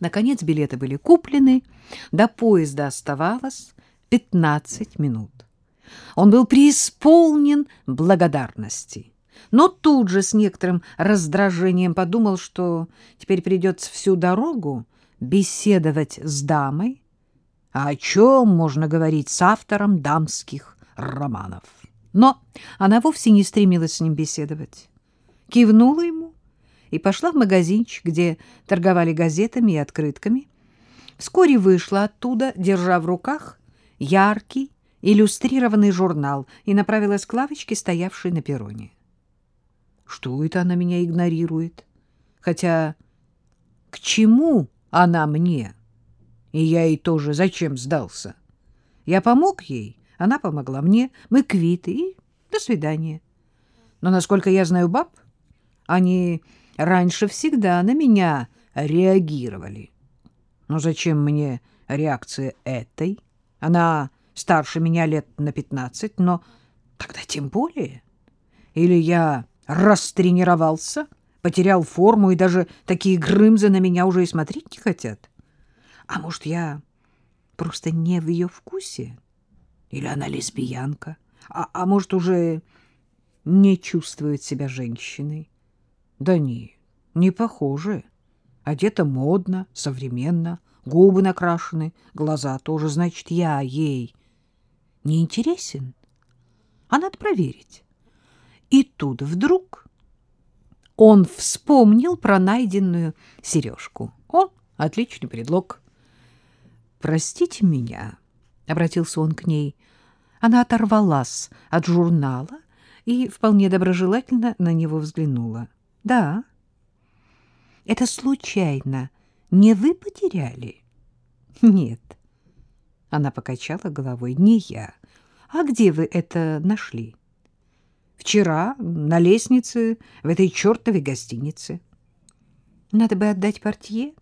Наконец билеты были куплены, до поезда оставалось 15 минут. Он был преисполнен благодарности, но тут же с некоторым раздражением подумал, что теперь придется всю дорогу беседовать с дамой, а о чем можно говорить с автором дамских романов. Но она вовсе не стремилась с ним беседовать. Кивнула ему и пошла в магазинчик, где торговали газетами и открытками. Вскоре вышла оттуда, держа в руках яркий иллюстрированный журнал, и направилась к лавочке, стоявшей на перроне. Что это она меня игнорирует? Хотя к чему она мне? И я ей тоже зачем сдался? Я помог ей, она помогла мне, мы квиты, и до свидания. Но, насколько я знаю баб, они раньше всегда на меня реагировали. Но зачем мне реакция этой? Она старше меня лет на пятнадцать, но тогда тем более. Или я растренировался, потерял форму, и даже такие грымзы на меня уже и смотреть не хотят. А может, я просто не в ее вкусе? Или она лесбиянка? А, а может, уже не чувствует себя женщиной? Да не, не похоже. Одета модно, современно, губы накрашены, глаза тоже, значит, я ей не интересен. А надо проверить. И тут вдруг он вспомнил про найденную сережку. О, отличный предлог. «Простите меня», — обратился он к ней. Она оторвалась от журнала и вполне доброжелательно на него взглянула. Да. Это случайно не вы потеряли? Нет. Она покачала головой. Не я. А где вы это нашли? Вчера на лестнице в этой чертовой гостинице. Надо бы отдать портье.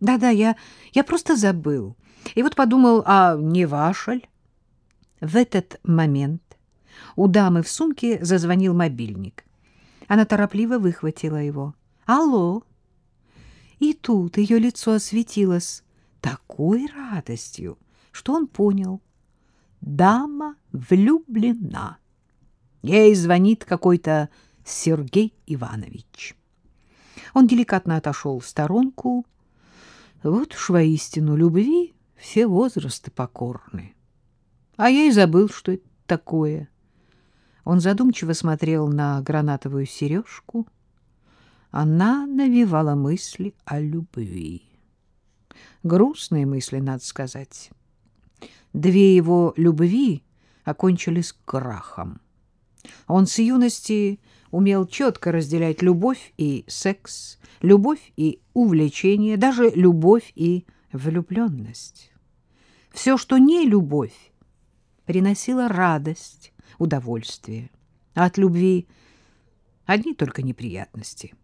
Да-да, я, я просто забыл. И вот подумал, а не ваша В этот момент у дамы в сумке зазвонил мобильник. Она торопливо выхватила его. «Алло!» И тут ее лицо осветилось такой радостью, что он понял. Дама влюблена. Ей звонит какой-то Сергей Иванович. Он деликатно отошел в сторонку. Вот уж воистину любви все возрасты покорны. А я и забыл, что это такое. Он задумчиво смотрел на гранатовую сережку. Она навевала мысли о любви. Грустные мысли, надо сказать. Две его любви окончились крахом. Он с юности умел четко разделять любовь и секс, любовь и увлечение, даже любовь и влюбленность. Все, что не любовь, приносило радость, удовольствие. А от любви одни только неприятности.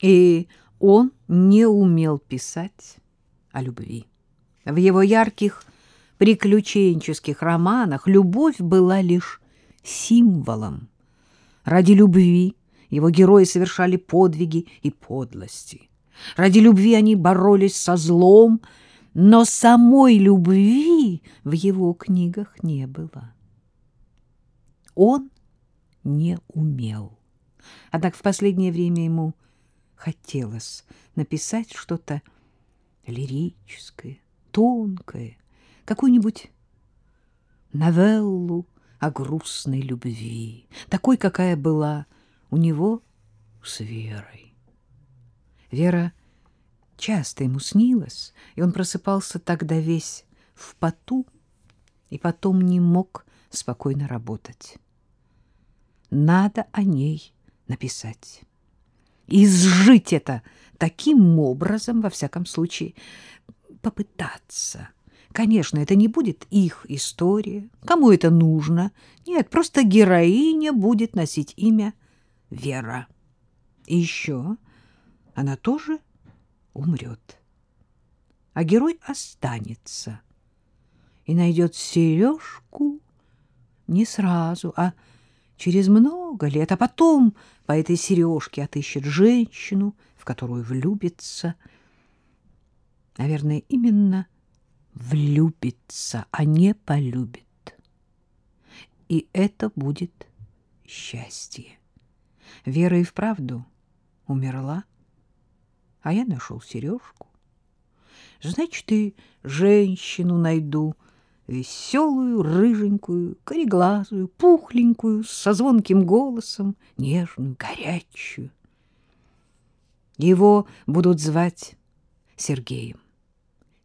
И он не умел писать о любви. В его ярких приключенческих романах любовь была лишь символом. Ради любви его герои совершали подвиги и подлости. Ради любви они боролись со злом, но самой любви в его книгах не было он не умел. Однако в последнее время ему хотелось написать что-то лирическое, тонкое, какую-нибудь новеллу о грустной любви, такой, какая была у него с Верой. Вера часто ему снилась, и он просыпался тогда весь в поту и потом не мог спокойно работать. Надо о ней написать. И сжить это таким образом, во всяком случае, попытаться. Конечно, это не будет их история. Кому это нужно? Нет, просто героиня будет носить имя Вера. И еще она тоже умрет. А герой останется и найдет сережку не сразу, а через много лет, а потом по этой сережке отыщет женщину, в которую влюбится. Наверное, именно влюбится, а не полюбит. И это будет счастье. Вера и вправду умерла, а я нашел сережку. Значит, и женщину найду, веселую, рыженькую, кореглазую, пухленькую, со звонким голосом, нежную, горячую. Его будут звать Сергеем.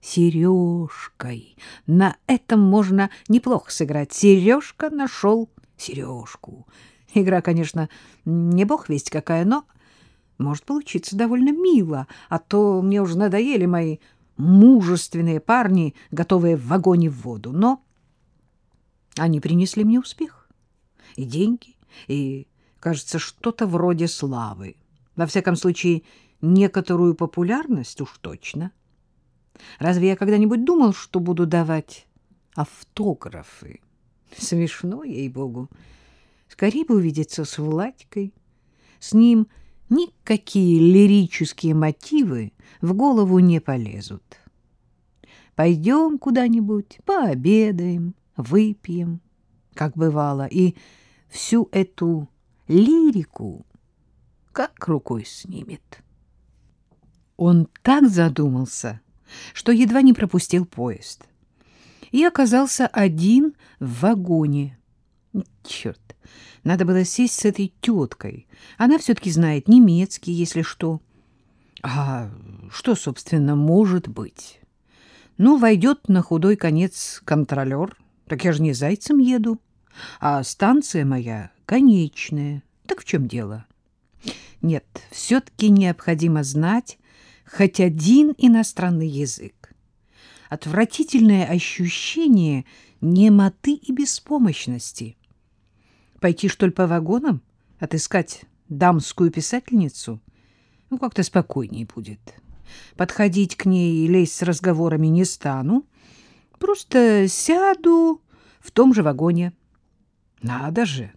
Сережкой. На этом можно неплохо сыграть. Сережка нашел сережку. Игра, конечно, не бог весть какая, но может получиться довольно мило, а то мне уже надоели мои мужественные парни, готовые в вагоне в воду. Но они принесли мне успех. И деньги, и, кажется, что-то вроде славы. Во всяком случае, некоторую популярность уж точно. Разве я когда-нибудь думал, что буду давать автографы? Смешно, ей-богу. Скорее бы увидеться с Владькой. С ним никакие лирические мотивы в голову не полезут. Пойдем куда-нибудь, пообедаем, выпьем, как бывало, и всю эту лирику как рукой снимет. Он так задумался, что едва не пропустил поезд. И оказался один в вагоне. Черт, надо было сесть с этой теткой. Она все-таки знает немецкий, если что. А что, собственно, может быть? Ну, войдет на худой конец контролер. Так я же не зайцем еду. А станция моя конечная. Так в чем дело? Нет, все-таки необходимо знать хоть один иностранный язык. Отвратительное ощущение немоты и беспомощности. Пойти, что ли, по вагонам? Отыскать дамскую писательницу? Ну, как-то спокойнее будет. Подходить к ней и лезть с разговорами не стану. Просто сяду в том же вагоне. Надо же!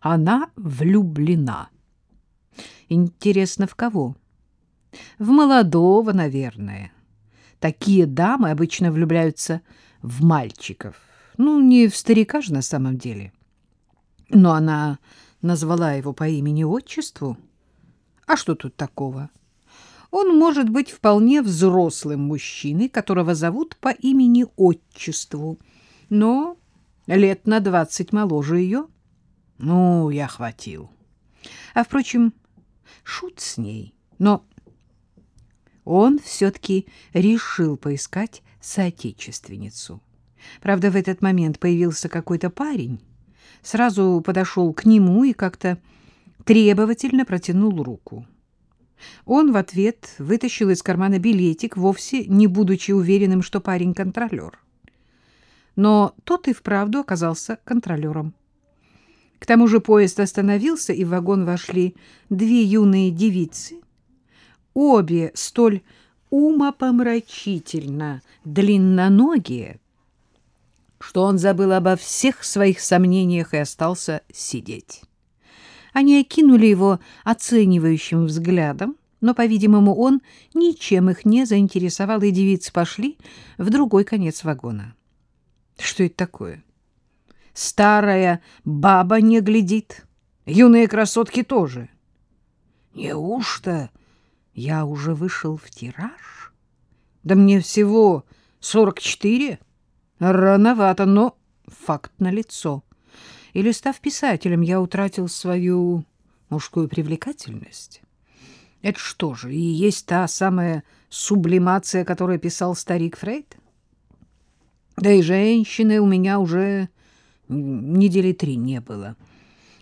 Она влюблена. Интересно, в кого? В молодого, наверное. Такие дамы обычно влюбляются в мальчиков. Ну, не в старика же на самом деле. Но она назвала его по имени-отчеству. А что тут такого? Он может быть вполне взрослым мужчиной, которого зовут по имени-отчеству, но лет на двадцать моложе ее. Ну, я хватил. А, впрочем, шут с ней. Но он все-таки решил поискать соотечественницу. Правда, в этот момент появился какой-то парень, сразу подошел к нему и как-то требовательно протянул руку. Он в ответ вытащил из кармана билетик, вовсе не будучи уверенным, что парень контролер. Но тот и вправду оказался контролером. К тому же поезд остановился, и в вагон вошли две юные девицы, обе столь умопомрачительно длинноногие, что он забыл обо всех своих сомнениях и остался сидеть. Они окинули его оценивающим взглядом, но, по-видимому, он ничем их не заинтересовал, и девицы пошли в другой конец вагона. Что это такое? Старая баба не глядит, юные красотки тоже. Неужто я уже вышел в тираж? Да мне всего сорок четыре. Рановато, но факт налицо. Или, став писателем, я утратил свою мужскую привлекательность? Это что же, и есть та самая сублимация, которую писал старик Фрейд? Да и женщины у меня уже недели три не было.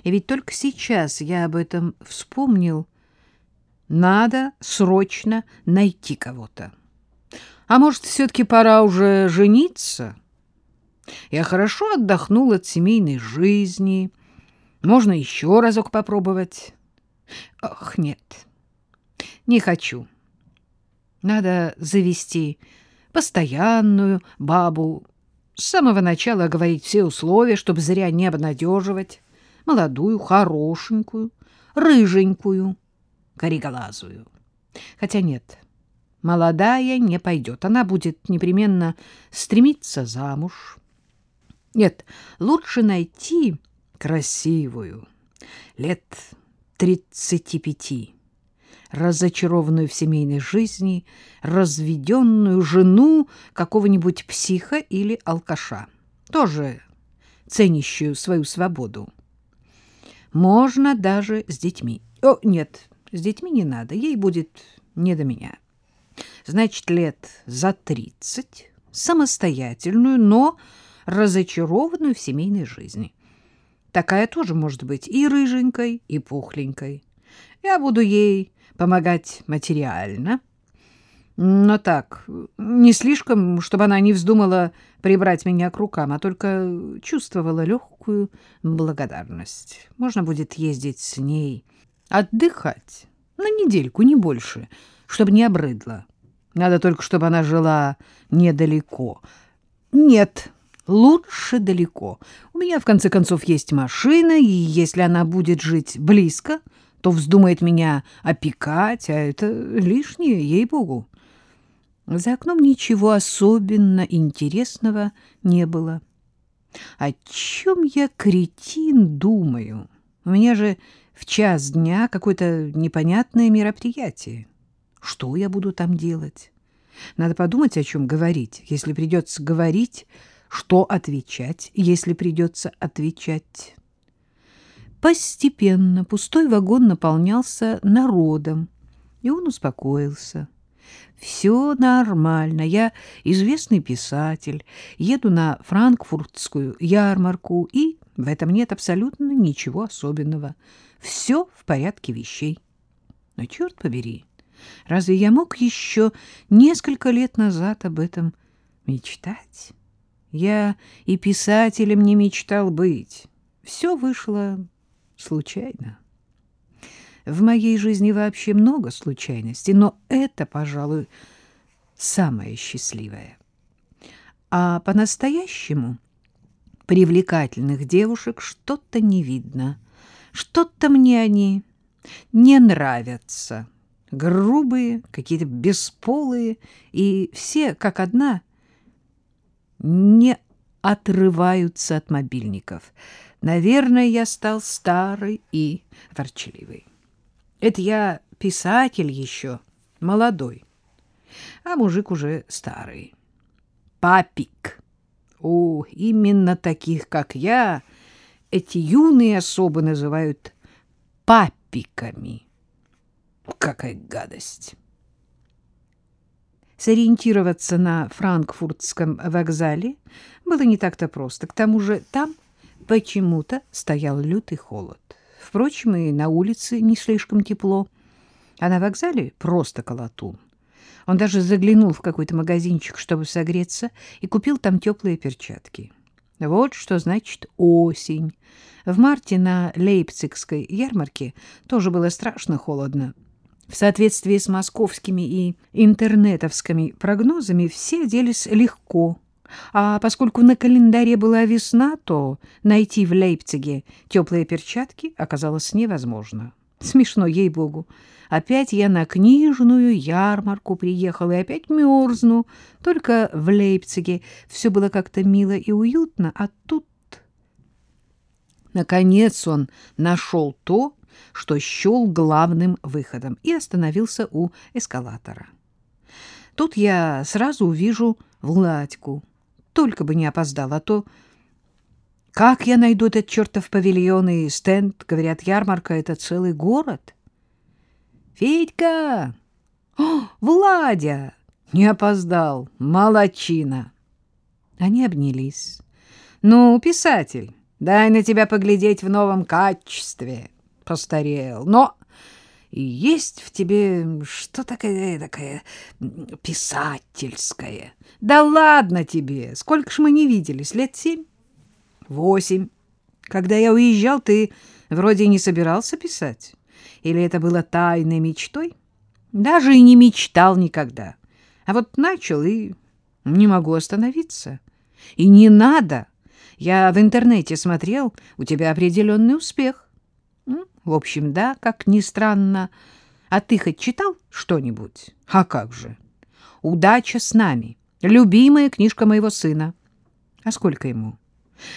И ведь только сейчас я об этом вспомнил. Надо срочно найти кого-то. А может, все-таки пора уже жениться? Я хорошо отдохнул от семейной жизни. Можно еще разок попробовать. Ох, нет, не хочу. Надо завести постоянную бабу, с самого начала говорить все условия, чтобы зря не обнадеживать. Молодую, хорошенькую, рыженькую, кореглазую. Хотя нет, молодая не пойдет. Она будет непременно стремиться замуж. Нет, лучше найти красивую, лет тридцати пяти, разочарованную в семейной жизни, разведенную жену какого-нибудь психа или алкаша, тоже ценящую свою свободу. Можно даже с детьми. О, нет, с детьми не надо, ей будет не до меня. Значит, лет за тридцать, самостоятельную, но разочарованную в семейной жизни. Такая тоже может быть и рыженькой, и пухленькой. Я буду ей помогать материально, но так, не слишком, чтобы она не вздумала прибрать меня к рукам, а только чувствовала легкую благодарность. Можно будет ездить с ней, отдыхать на недельку, не больше, чтобы не обрыдла. Надо только, чтобы она жила недалеко. Нет, лучше далеко. У меня, в конце концов, есть машина, и если она будет жить близко, то вздумает меня опекать, а это лишнее, ей-богу. За окном ничего особенно интересного не было. О чем я, кретин, думаю? У меня же в час дня какое-то непонятное мероприятие. Что я буду там делать? Надо подумать, о чем говорить. Если придется говорить, что отвечать, если придется отвечать. Постепенно пустой вагон наполнялся народом, и он успокоился. Все нормально. Я известный писатель, еду на франкфуртскую ярмарку, и в этом нет абсолютно ничего особенного. Все в порядке вещей. Но черт побери, разве я мог еще несколько лет назад об этом мечтать? Я и писателем не мечтал быть. Все вышло случайно. В моей жизни вообще много случайностей, но это, пожалуй, самое счастливое. А по-настоящему привлекательных девушек что-то не видно. Что-то мне они не нравятся. Грубые, какие-то бесполые, и все, как одна, не отрываются от мобильников. Наверное, я стал старый и ворчливый. Это я писатель еще, молодой, а мужик уже старый. Папик. О, именно таких, как я, эти юные особы называют папиками. Какая гадость! Сориентироваться на франкфуртском вокзале было не так-то просто. К тому же там почему-то стоял лютый холод. Впрочем, и на улице не слишком тепло, а на вокзале просто колотун. Он даже заглянул в какой-то магазинчик, чтобы согреться, и купил там теплые перчатки. Вот что значит осень. В марте на Лейпцигской ярмарке тоже было страшно холодно. В соответствии с московскими и интернетовскими прогнозами все оделись легко, а поскольку на календаре была весна, то найти в Лейпциге теплые перчатки оказалось невозможно. Смешно, ей-богу. Опять я на книжную ярмарку приехала и опять мерзну. Только в Лейпциге все было как-то мило и уютно, а тут... Наконец он нашел то, что счел главным выходом, и остановился у эскалатора. Тут я сразу увижу Владьку, только бы не опоздал, а то... Как я найду этот чертов павильон и стенд? Говорят, ярмарка — это целый город. Федька! О, Владя! Не опоздал. Молодчина. Они обнялись. Ну, писатель, дай на тебя поглядеть в новом качестве. Постарел, но есть в тебе что такое такое писательское. Да ладно тебе, сколько ж мы не виделись, лет семь? Восемь. Когда я уезжал, ты вроде не собирался писать. Или это было тайной мечтой? Даже и не мечтал никогда. А вот начал и не могу остановиться. И не надо. Я в интернете смотрел, у тебя определенный успех. В общем, да, как ни странно. А ты хоть читал что-нибудь? А как же? «Удача с нами». Любимая книжка моего сына. А сколько ему?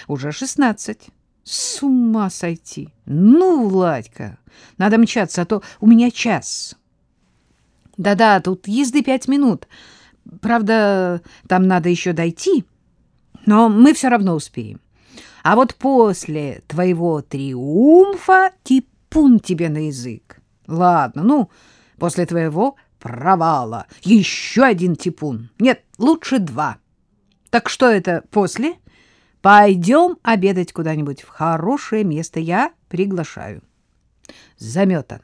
Уже шестнадцать. С ума сойти. Ну, Владька, надо мчаться, а то у меня час. Да-да, тут езды пять минут. Правда, там надо еще дойти, но мы все равно успеем. А вот после твоего триумфа типун тебе на язык. Ладно, ну, после твоего провала еще один типун. Нет, лучше два. Так что это после? Пойдем обедать куда-нибудь в хорошее место. Я приглашаю. Заметано.